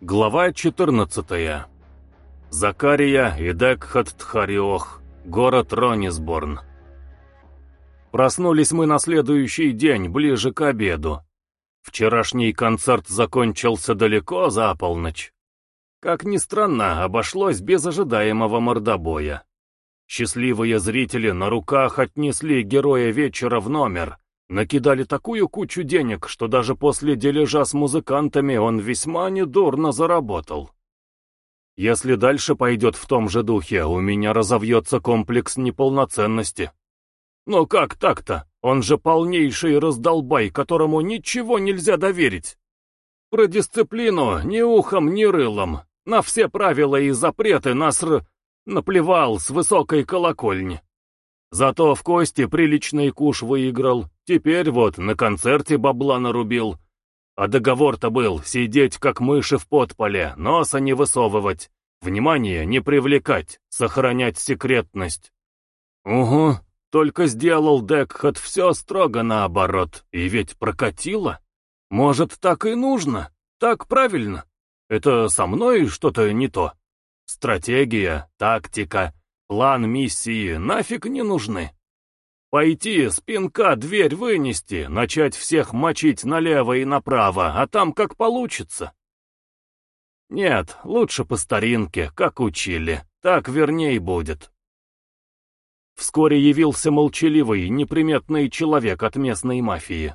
Глава 14. Закария и Декхат Тхариох. Город Ронисборн. Проснулись мы на следующий день, ближе к обеду. Вчерашний концерт закончился далеко за полночь. Как ни странно, обошлось без ожидаемого мордобоя. Счастливые зрители на руках отнесли героя вечера в номер, Накидали такую кучу денег, что даже после дележа с музыкантами он весьма недурно заработал. Если дальше пойдет в том же духе, у меня разовьется комплекс неполноценности. Но как так-то? Он же полнейший раздолбай, которому ничего нельзя доверить. Про дисциплину ни ухом, ни рылом. На все правила и запреты нас р... наплевал с высокой колокольни. Зато в кости приличный куш выиграл, теперь вот на концерте бабла нарубил. А договор-то был сидеть как мыши в подполе, носа не высовывать, внимание не привлекать, сохранять секретность. Угу, только сделал Декхат все строго наоборот, и ведь прокатило. Может, так и нужно, так правильно. Это со мной что-то не то. Стратегия, тактика, План миссии нафиг не нужны. Пойти, спинка дверь вынести, начать всех мочить налево и направо, а там как получится. Нет, лучше по старинке, как учили, так верней будет. Вскоре явился молчаливый, неприметный человек от местной мафии.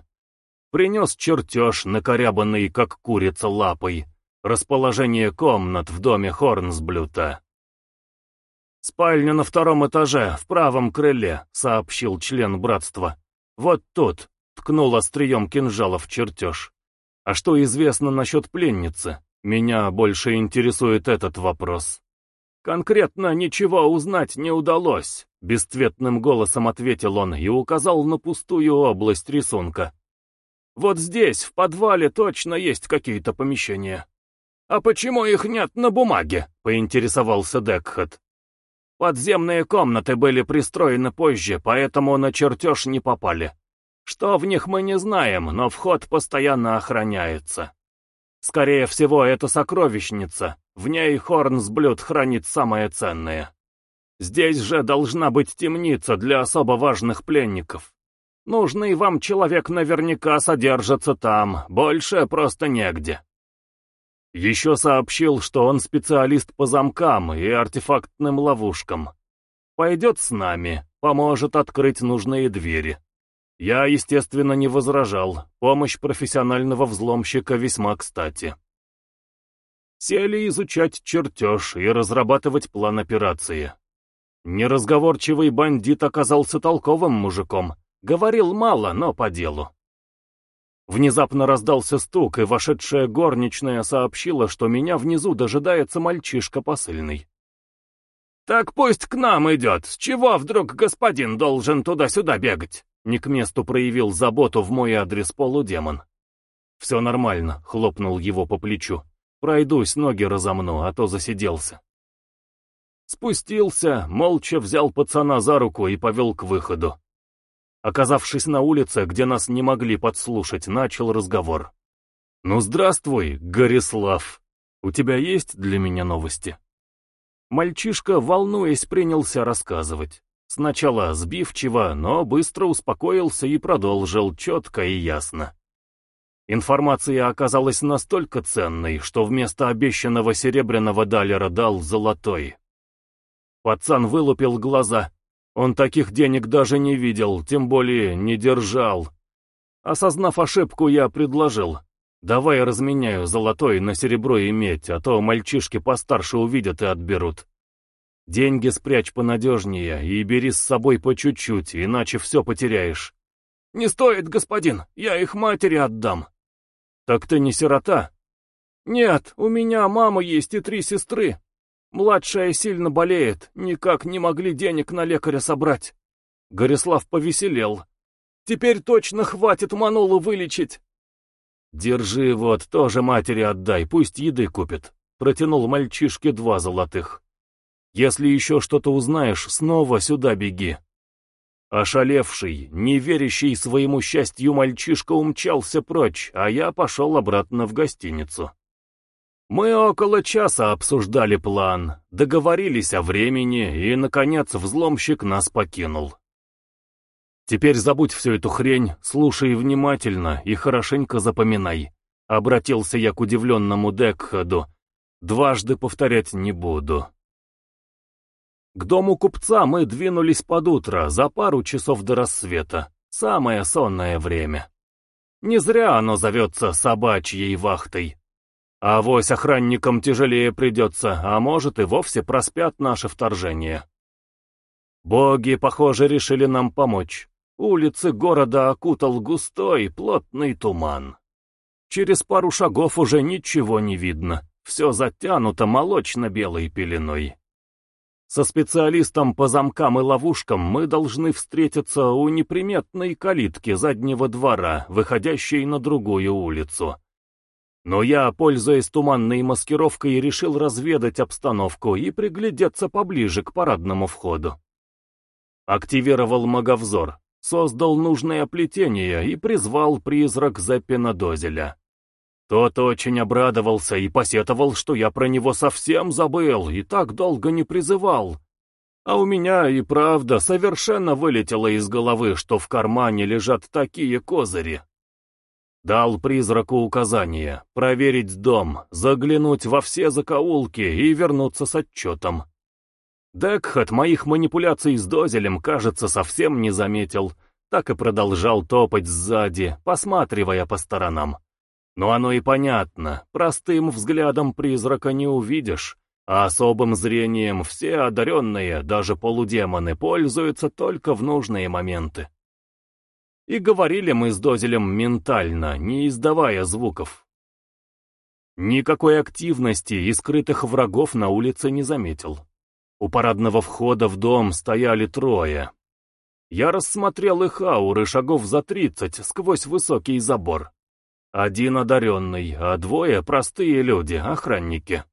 Принес чертеж, накорябанный, как курица лапой, расположение комнат в доме Хорнсблюта. «Спальня на втором этаже, в правом крыле», — сообщил член братства. «Вот тут», — ткнул острием кинжала в чертеж. «А что известно насчет пленницы? Меня больше интересует этот вопрос». «Конкретно ничего узнать не удалось», — бесцветным голосом ответил он и указал на пустую область рисунка. «Вот здесь, в подвале, точно есть какие-то помещения». «А почему их нет на бумаге?» — поинтересовался Декхат. Подземные комнаты были пристроены позже, поэтому на чертеж не попали. Что в них мы не знаем, но вход постоянно охраняется. Скорее всего, это сокровищница, в ней Хорнсблюд хранит самое ценное. Здесь же должна быть темница для особо важных пленников. Нужный вам человек наверняка содержится там, больше просто негде. Еще сообщил, что он специалист по замкам и артефактным ловушкам. Пойдет с нами, поможет открыть нужные двери. Я, естественно, не возражал, помощь профессионального взломщика весьма кстати. Сели изучать чертеж и разрабатывать план операции. Неразговорчивый бандит оказался толковым мужиком, говорил мало, но по делу. Внезапно раздался стук, и вошедшая горничная сообщила, что меня внизу дожидается мальчишка посыльный. «Так пусть к нам идет. С чего вдруг господин должен туда-сюда бегать?» Не к месту проявил заботу в мой адрес полудемон. «Все нормально», — хлопнул его по плечу. «Пройдусь, ноги разомну, а то засиделся». Спустился, молча взял пацана за руку и повел к выходу. Оказавшись на улице, где нас не могли подслушать, начал разговор. «Ну здравствуй, Горислав. У тебя есть для меня новости?» Мальчишка, волнуясь, принялся рассказывать. Сначала сбивчиво, но быстро успокоился и продолжил четко и ясно. Информация оказалась настолько ценной, что вместо обещанного серебряного далера дал золотой. Пацан вылупил глаза, он таких денег даже не видел, тем более не держал. Осознав ошибку, я предложил. Давай разменяю золотой на серебро и медь, а то мальчишки постарше увидят и отберут. Деньги спрячь понадежнее и бери с собой по чуть-чуть, иначе все потеряешь. Не стоит, господин, я их матери отдам. Так ты не сирота? Нет, у меня мама есть и три сестры. Младшая сильно болеет, никак не могли денег на лекаря собрать. Горислав повеселел. Теперь точно хватит Манулу вылечить. Держи вот, тоже матери отдай, пусть еды купит. Протянул мальчишке два золотых. Если еще что-то узнаешь, снова сюда беги. Ошалевший, не верящий своему счастью мальчишка умчался прочь, а я пошел обратно в гостиницу. Мы около часа обсуждали план, договорились о времени, и, наконец, взломщик нас покинул. «Теперь забудь всю эту хрень, слушай внимательно и хорошенько запоминай», — обратился я к удивленному Декхаду. «Дважды повторять не буду». К дому купца мы двинулись под утро, за пару часов до рассвета. Самое сонное время. Не зря оно зовется собачьей вахтой. А вось охранникам тяжелее придется, а может и вовсе проспят наше вторжение. Боги, похоже, решили нам помочь. Улицы города окутал густой, плотный туман. Через пару шагов уже ничего не видно, все затянуто молочно-белой пеленой. Со специалистом по замкам и ловушкам мы должны встретиться у неприметной калитки заднего двора, выходящей на другую улицу. Но я, пользуясь туманной маскировкой, решил разведать обстановку и приглядеться поближе к парадному входу. Активировал маговзор, создал нужное плетение и призвал призрак Зеппина Тот очень обрадовался и посетовал, что я про него совсем забыл и так долго не призывал. А у меня и правда совершенно вылетело из головы, что в кармане лежат такие козыри. Дал призраку указание проверить дом, заглянуть во все закоулки и вернуться с отчетом. Декхат моих манипуляций с Дозелем, кажется, совсем не заметил, так и продолжал топать сзади, посматривая по сторонам. Но оно и понятно, простым взглядом призрака не увидишь, а особым зрением все одаренные, даже полудемоны, пользуются только в нужные моменты. И говорили мы с Дозелем ментально, не издавая звуков. Никакой активности и скрытых врагов на улице не заметил. У парадного входа в дом стояли трое. Я рассмотрел их ауры шагов за тридцать сквозь высокий забор. Один одаренный, а двое простые люди, охранники.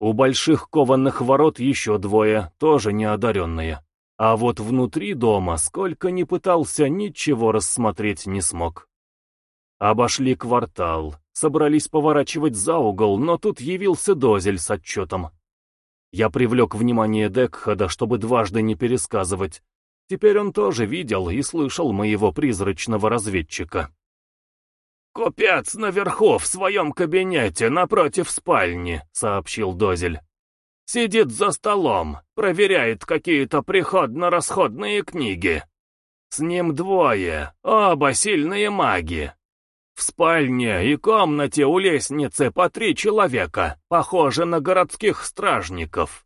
У больших кованых ворот еще двое, тоже неодаренные. А вот внутри дома, сколько ни пытался, ничего рассмотреть не смог. Обошли квартал, собрались поворачивать за угол, но тут явился Дозель с отчетом. Я привлек внимание Декхада, чтобы дважды не пересказывать. Теперь он тоже видел и слышал моего призрачного разведчика. «Купец наверху, в своем кабинете, напротив спальни», — сообщил Дозель. «Сидит за столом, проверяет какие-то приходно-расходные книги. С ним двое, оба сильные маги. В спальне и комнате у лестницы по три человека, похоже на городских стражников.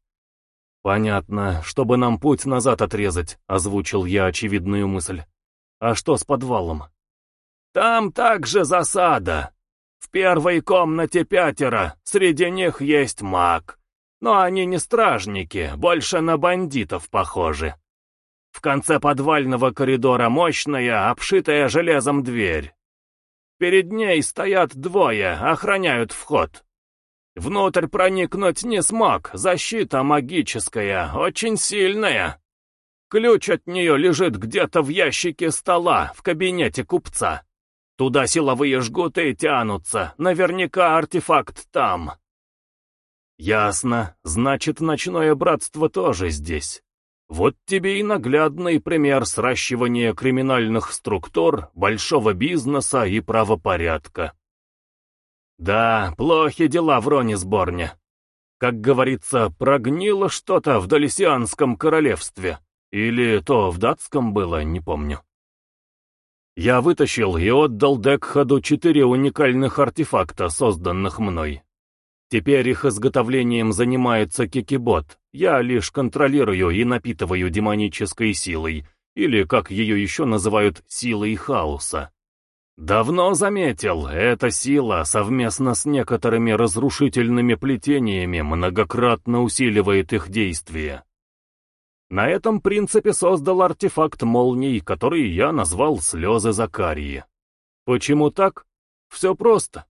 «Понятно, чтобы нам путь назад отрезать», — озвучил я очевидную мысль. «А что с подвалом?» «Там также засада. В первой комнате пятеро, среди них есть маг. Но они не стражники, больше на бандитов похожи. В конце подвального коридора мощная, обшитая железом дверь. Перед ней стоят двое, охраняют вход. Внутрь проникнуть не смог, защита магическая, очень сильная. Ключ от нее лежит где-то в ящике стола, в кабинете купца. Туда силовые жгуты тянутся, наверняка артефакт там. Ясно, значит, ночное братство тоже здесь. Вот тебе и наглядный пример сращивания криминальных структур, большого бизнеса и правопорядка. Да, плохи дела в Роне-сборне. Как говорится, прогнило что-то в Далисианском королевстве. Или то в датском было, не помню. Я вытащил и отдал Декхаду четыре уникальных артефакта, созданных мной. Теперь их изготовлением занимается Кикибот. Я лишь контролирую и напитываю демонической силой, или, как ее еще называют, силой хаоса. Давно заметил, эта сила совместно с некоторыми разрушительными плетениями многократно усиливает их действие. На этом принципе создал артефакт молний, который я назвал «Слезы Закарии». Почему так? Все просто.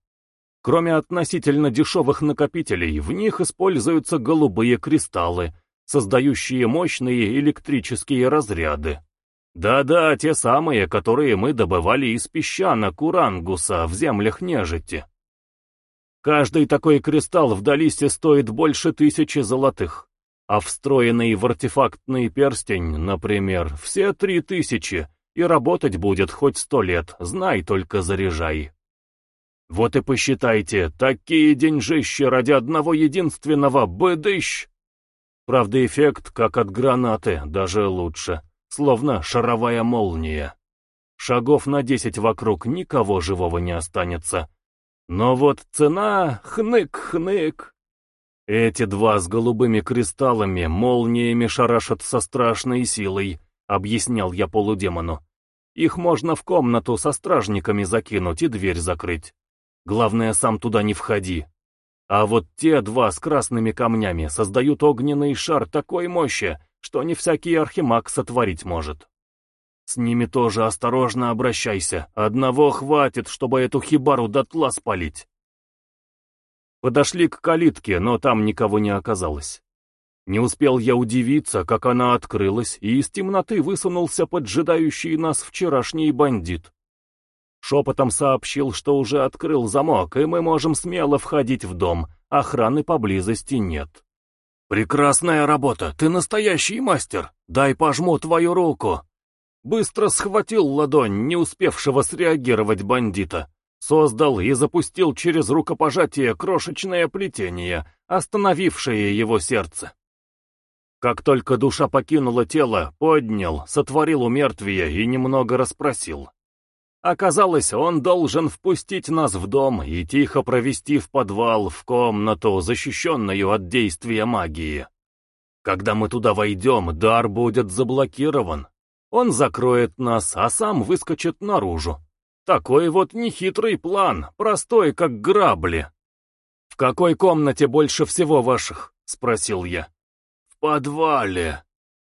Кроме относительно дешевых накопителей, в них используются голубые кристаллы, создающие мощные электрические разряды. Да-да, те самые, которые мы добывали из песчанок Урангуса в землях нежити. Каждый такой кристалл в Далисе стоит больше тысячи золотых, а встроенный в артефактный перстень, например, все три тысячи, и работать будет хоть сто лет, знай только заряжай. Вот и посчитайте, такие деньжищи ради одного единственного быдыщ. Правда, эффект, как от гранаты, даже лучше, словно шаровая молния. Шагов на десять вокруг никого живого не останется, но вот цена — хнык-хнык. Эти два с голубыми кристаллами молниями шарашат со страшной силой, объяснял я полудемону. Их можно в комнату со стражниками закинуть и дверь закрыть. Главное, сам туда не входи. А вот те два с красными камнями создают огненный шар такой мощи, что не всякий архимаг сотворить может. С ними тоже осторожно обращайся. Одного хватит, чтобы эту хибару дотла спалить. Подошли к калитке, но там никого не оказалось. Не успел я удивиться, как она открылась, и из темноты высунулся поджидающий нас вчерашний бандит. Шепотом сообщил, что уже открыл замок, и мы можем смело входить в дом, охраны поблизости нет. «Прекрасная работа, ты настоящий мастер, дай пожму твою руку», Быстро схватил ладонь не успевшего среагировать бандита, создал и запустил через рукопожатие крошечное плетение, остановившее его сердце. Как только душа покинула тело, поднял, сотворил умертвие и немного расспросил. Оказалось, он должен впустить нас в дом и тихо провести в подвал, в комнату, защищенную от действия магии. Когда мы туда войдем, дар будет заблокирован, он закроет нас, а сам выскочит наружу. Такой вот нехитрый план, простой как грабли. «В какой комнате больше всего ваших?» — спросил я. «В подвале.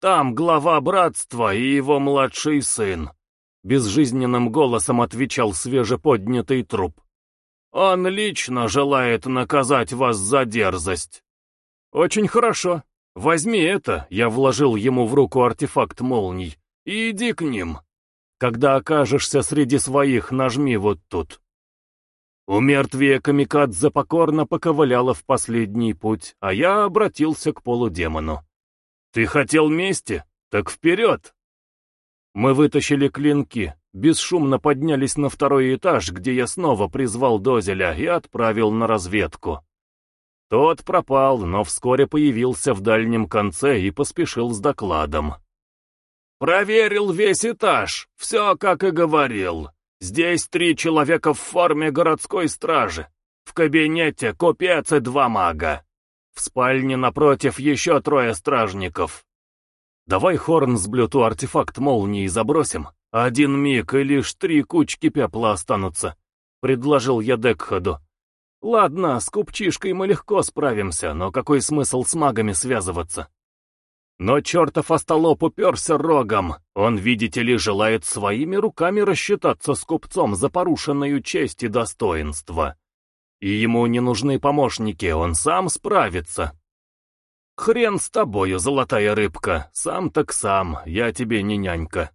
Там глава братства и его младший сын», — безжизненным голосом отвечал свежеподнятый труп. «Он лично желает наказать вас за дерзость». «Очень хорошо. Возьми это», — я вложил ему в руку артефакт молний. Иди к ним. Когда окажешься среди своих, нажми вот тут. У мертвия Камикадзе покорно поковыляла в последний путь, а я обратился к полудемону. «Ты хотел мести? Так вперед!» Мы вытащили клинки, бесшумно поднялись на второй этаж, где я снова призвал Дозеля и отправил на разведку. Тот пропал, но вскоре появился в дальнем конце и поспешил с докладом. Проверил весь этаж, все как и говорил. Здесь три человека в форме городской стражи. В кабинете купец и два мага. В спальне напротив еще трое стражников. Давай Хорн с блюту артефакт молнии забросим. Один миг и лишь три кучки пепла останутся. Предложил я Декхаду. Ладно, с купчишкой мы легко справимся, но какой смысл с магами связываться? Но чертов остолоп уперся рогом. Он, видите ли, желает своими руками рассчитаться с купцом за порушенную честь и достоинство. И ему не нужны помощники, он сам справится. Хрен с тобою, золотая рыбка, сам так сам, я тебе не нянька.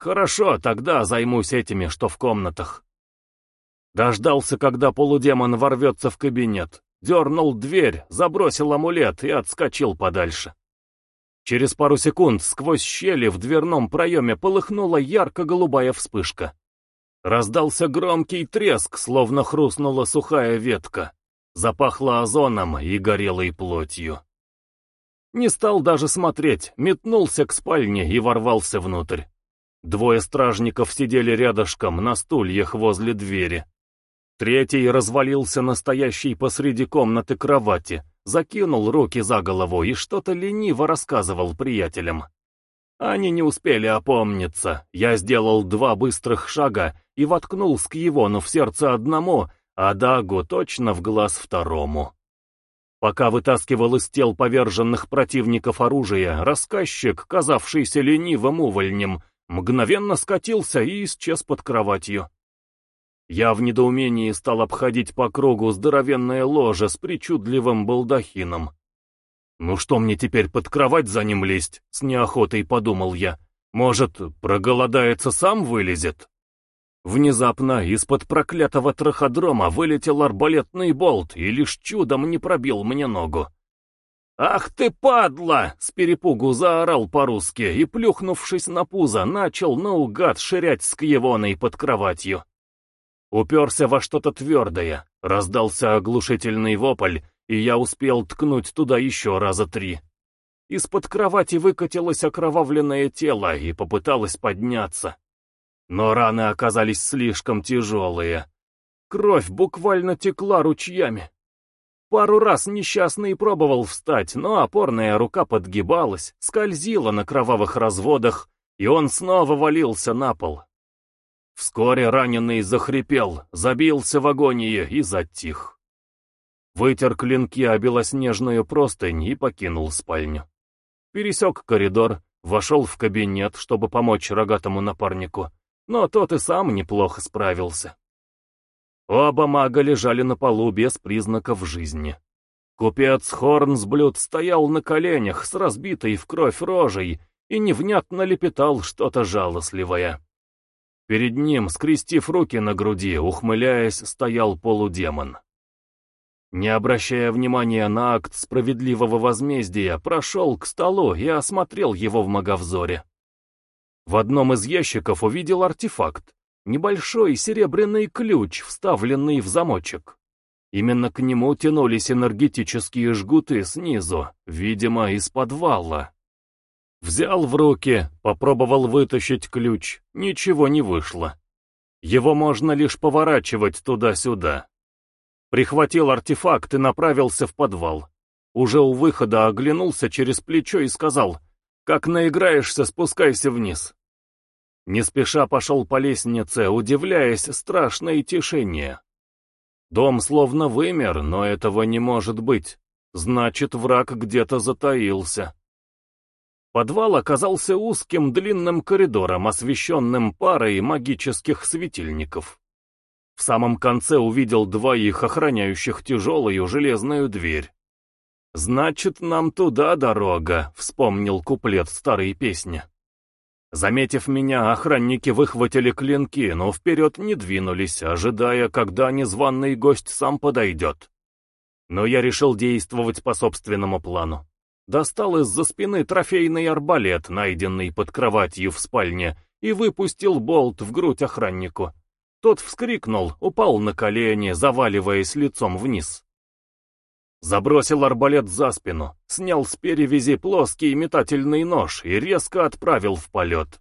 Хорошо, тогда займусь этими, что в комнатах. Дождался, когда полудемон ворвется в кабинет, дернул дверь, забросил амулет и отскочил подальше. Через пару секунд сквозь щели в дверном проеме полыхнула ярко-голубая вспышка. Раздался громкий треск, словно хрустнула сухая ветка. Запахло озоном и горелой плотью. Не стал даже смотреть, метнулся к спальне и ворвался внутрь. Двое стражников сидели рядышком на стульях возле двери. Третий развалился настоящий посреди комнаты кровати, закинул руки за голову и что-то лениво рассказывал приятелям. Они не успели опомниться. Я сделал два быстрых шага и воткнул скьевону в сердце одному, а Дагу точно в глаз второму. Пока вытаскивал из тел поверженных противников оружие, рассказчик, казавшийся ленивым увольнем, мгновенно скатился и исчез под кроватью. Я в недоумении стал обходить по кругу здоровенное ложе с причудливым балдахином. «Ну что мне теперь под кровать за ним лезть?» — с неохотой подумал я. «Может, проголодается сам вылезет?» Внезапно из-под проклятого траходрома вылетел арбалетный болт и лишь чудом не пробил мне ногу. «Ах ты, падла!» — с перепугу заорал по-русски и, плюхнувшись на пузо, начал наугад ширять с кьевоной под кроватью. Уперся во что-то твердое, раздался оглушительный вопль, и я успел ткнуть туда еще раза три. Из-под кровати выкатилось окровавленное тело и попыталось подняться. Но раны оказались слишком тяжелые. Кровь буквально текла ручьями. Пару раз несчастный пробовал встать, но опорная рука подгибалась, скользила на кровавых разводах, и он снова валился на пол. Вскоре раненый захрипел, забился в агонии и затих. Вытер клинки о белоснежную простынь и покинул спальню. Пересек коридор, вошел в кабинет, чтобы помочь рогатому напарнику, но тот и сам неплохо справился. Оба мага лежали на полу без признаков жизни. Купец Хорнсблюд стоял на коленях с разбитой в кровь рожей и невнятно лепетал что-то жалостливое. Перед ним, скрестив руки на груди, ухмыляясь, стоял полудемон. Не обращая внимания на акт справедливого возмездия, прошел к столу и осмотрел его в маговзоре. В одном из ящиков увидел артефакт, небольшой серебряный ключ, вставленный в замочек. Именно к нему тянулись энергетические жгуты снизу, видимо, из подвала. Взял в руки, попробовал вытащить ключ, ничего не вышло. Его можно лишь поворачивать туда-сюда. Прихватил артефакт и направился в подвал. Уже у выхода оглянулся через плечо и сказал, «Как наиграешься, спускайся вниз». Не спеша пошел по лестнице, удивляясь страшной тишине. Дом словно вымер, но этого не может быть. Значит, враг где-то затаился. Подвал оказался узким длинным коридором, освещенным парой магических светильников. В самом конце увидел двоих, охраняющих тяжелую железную дверь. «Значит, нам туда дорога», — вспомнил куплет старой песни. Заметив меня, охранники выхватили клинки, но вперед не двинулись, ожидая, когда незваный гость сам подойдет. Но я решил действовать по собственному плану. Достал из-за спины трофейный арбалет, найденный под кроватью в спальне, и выпустил болт в грудь охраннику. Тот вскрикнул, упал на колени, заваливаясь лицом вниз. Забросил арбалет за спину, снял с перевязи плоский метательный нож и резко отправил в полет.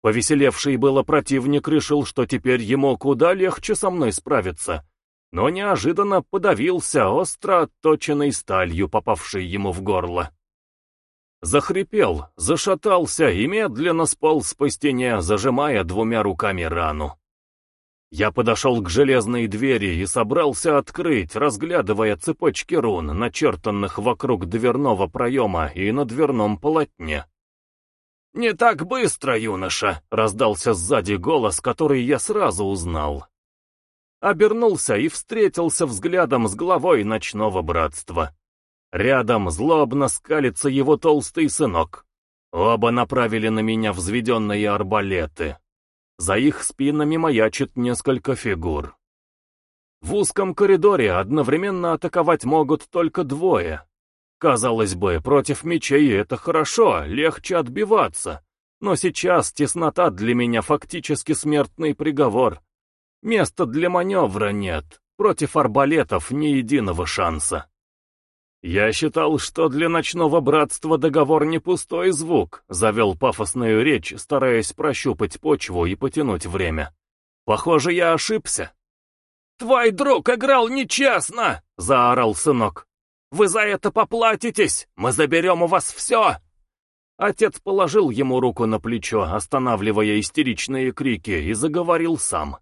Повеселевший было противник решил, что теперь ему куда легче со мной справиться, но неожиданно подавился остро отточенной сталью, попавшей ему в горло. Захрипел, зашатался и медленно сполз по стене, зажимая двумя руками рану. Я подошел к железной двери и собрался открыть, разглядывая цепочки рун, начертанных вокруг дверного проема и на дверном полотне. «Не так быстро, юноша!» — раздался сзади голос, который я сразу узнал. Обернулся и встретился взглядом с главой ночного братства. Рядом злобно скалится его толстый сынок. Оба направили на меня взведенные арбалеты. За их спинами маячит несколько фигур. В узком коридоре одновременно атаковать могут только двое. Казалось бы, против мечей это хорошо, легче отбиваться. Но сейчас теснота для меня фактически смертный приговор. Места для маневра нет, против арбалетов ни единого шанса. «Я считал, что для ночного братства договор не пустой звук», завел пафосную речь, стараясь прощупать почву и потянуть время. «Похоже, я ошибся». «Твой друг играл нечестно!» — заорал сынок. «Вы за это поплатитесь! Мы заберем у вас все!» Отец положил ему руку на плечо, останавливая истеричные крики, и заговорил сам.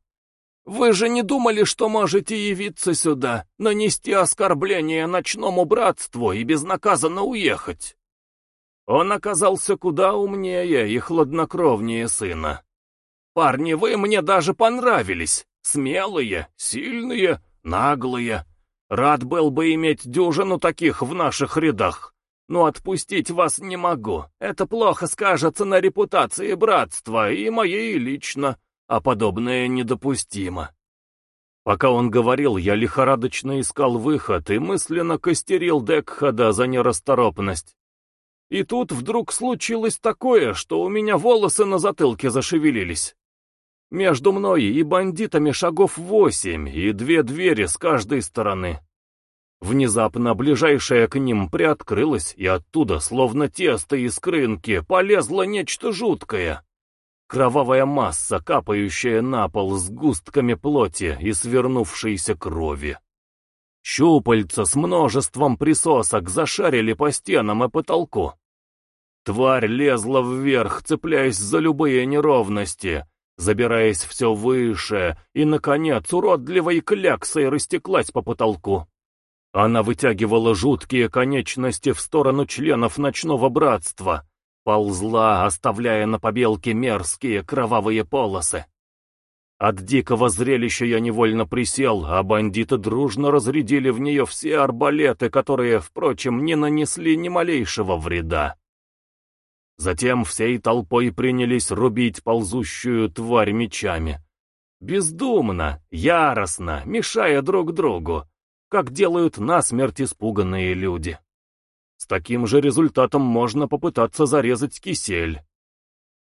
Вы же не думали, что можете явиться сюда, нанести оскорбление ночному братству и безнаказанно уехать?» Он оказался куда умнее и хладнокровнее сына. «Парни, вы мне даже понравились. Смелые, сильные, наглые. Рад был бы иметь дюжину таких в наших рядах. Но отпустить вас не могу. Это плохо скажется на репутации братства и моей лично. А подобное недопустимо. Пока он говорил, я лихорадочно искал выход и мысленно костерил Декхада за нерасторопность. И тут вдруг случилось такое, что у меня волосы на затылке зашевелились. Между мной и бандитами шагов восемь и две двери с каждой стороны. Внезапно ближайшая к ним приоткрылась, и оттуда, словно тесто из крынки, полезло нечто жуткое. Кровавая масса, капающая на пол с густками плоти и свернувшейся крови. Щупальца с множеством присосок зашарили по стенам и потолку. Тварь лезла вверх, цепляясь за любые неровности, забираясь все выше, и, наконец, уродливой кляксой растеклась по потолку. Она вытягивала жуткие конечности в сторону членов ночного братства, ползла, оставляя на побелке мерзкие кровавые полосы. От дикого зрелища я невольно присел, а бандиты дружно разрядили в нее все арбалеты, которые, впрочем, не нанесли ни малейшего вреда. Затем всей толпой принялись рубить ползущую тварь мечами. Бездумно, яростно, мешая друг другу, как делают насмерть испуганные люди. С таким же результатом можно попытаться зарезать кисель.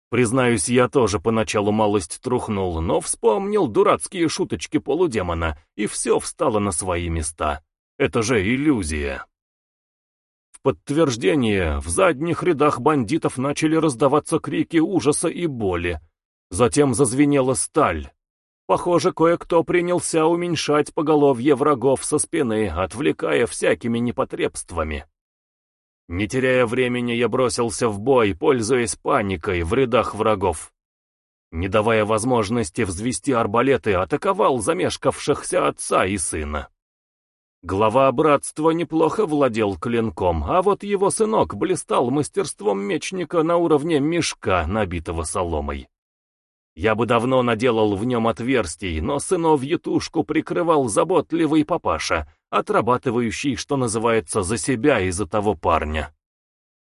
Признаюсь, я тоже поначалу малость трухнул, но вспомнил дурацкие шуточки полудемона, и все встало на свои места. Это же иллюзия. В подтверждение, в задних рядах бандитов начали раздаваться крики ужаса и боли. Затем зазвенела сталь. Похоже, кое-кто принялся уменьшать поголовье врагов со спины, отвлекая всякими непотребствами. Не теряя времени, я бросился в бой, пользуясь паникой в рядах врагов. Не давая возможности взвести арбалеты, атаковал замешкавшихся отца и сына. Глава братства неплохо владел клинком, а вот его сынок блистал мастерством мечника на уровне мешка, набитого соломой. Я бы давно наделал в нем отверстий, но сыновью тушку прикрывал заботливый папаша, отрабатывающий, что называется, за себя и за того парня.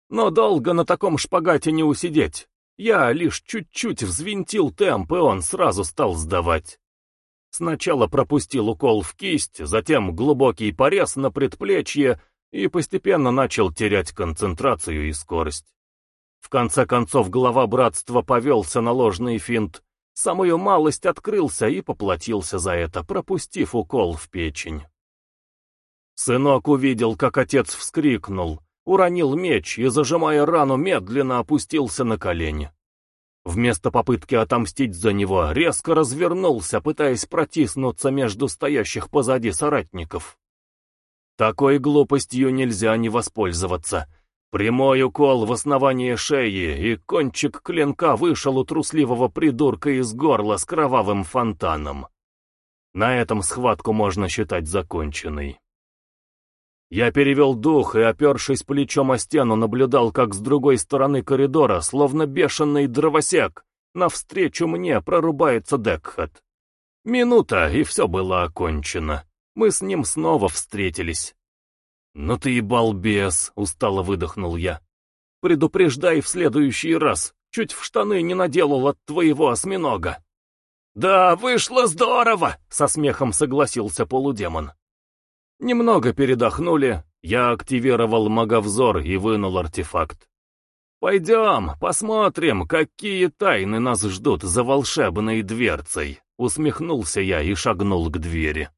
Но долго на таком шпагате не усидеть. Я лишь чуть-чуть взвинтил темп, и он сразу стал сдавать. Сначала пропустил укол в кисть, затем глубокий порез на предплечье и постепенно начал терять концентрацию и скорость. В конце концов глава братства повелся на ложный финт, самую малость открылся и поплатился за это, пропустив укол в печень. Сынок увидел, как отец вскрикнул, уронил меч и, зажимая рану, медленно опустился на колени. Вместо попытки отомстить за него, резко развернулся, пытаясь протиснуться между стоящих позади соратников. Такой глупостью нельзя не воспользоваться — Прямой укол в основание шеи, и кончик клинка вышел у трусливого придурка из горла с кровавым фонтаном. На этом схватку можно считать законченной. Я перевел дух и, опершись плечом о стену, наблюдал, как с другой стороны коридора, словно бешеный дровосек, навстречу мне прорубается Декхат. Минута, и все было окончено. Мы с ним снова встретились. «Ну ты и балбес!» — устало выдохнул я. «Предупреждай в следующий раз, чуть в штаны не наделал от твоего осьминога». «Да, вышло здорово!» — со смехом согласился полудемон. Немного передохнули, я активировал маговзор и вынул артефакт. «Пойдем, посмотрим, какие тайны нас ждут за волшебной дверцей», — усмехнулся я и шагнул к двери.